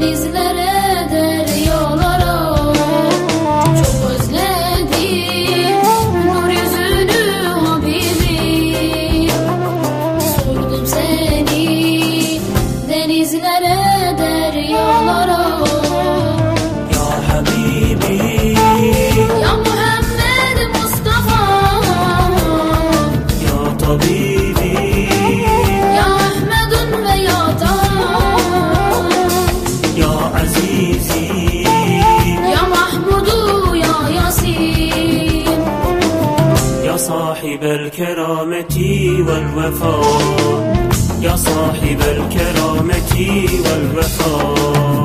denizlere صاحب الكرامة والوفاء. يا صاحب الكرامة والوفاء.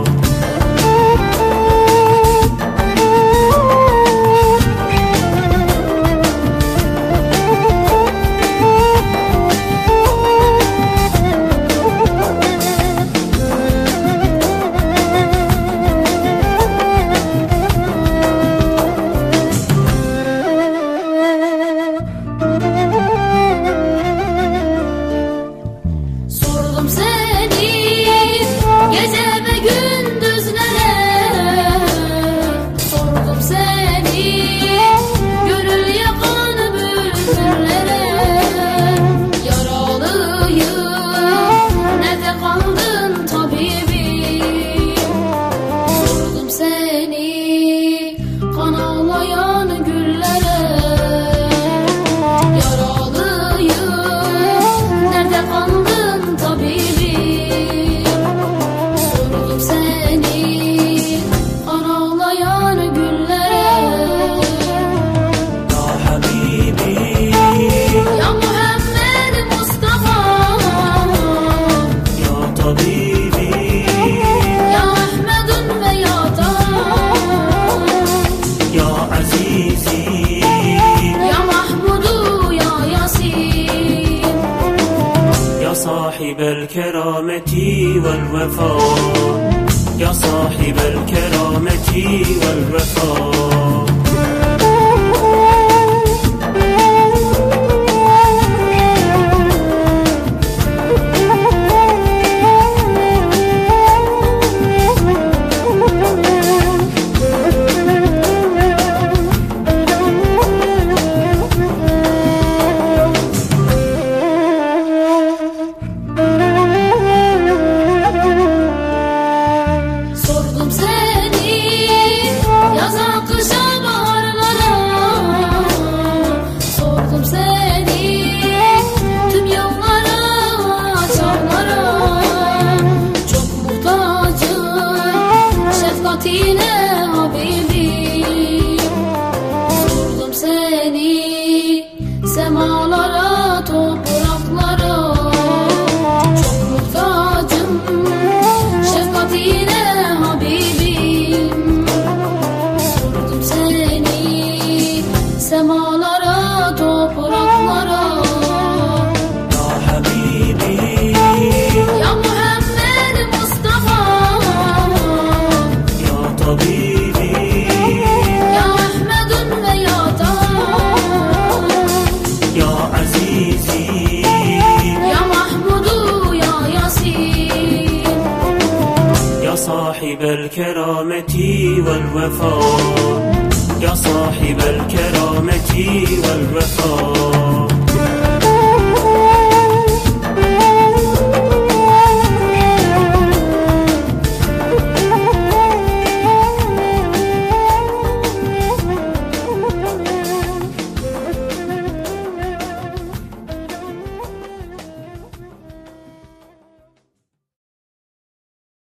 صاحب الكرامة والوفاء. يا صاحب الكرامة والوفاء. melodía. صاحب الكرامة والوفاء. يا صاحب الكرامة والوفاء.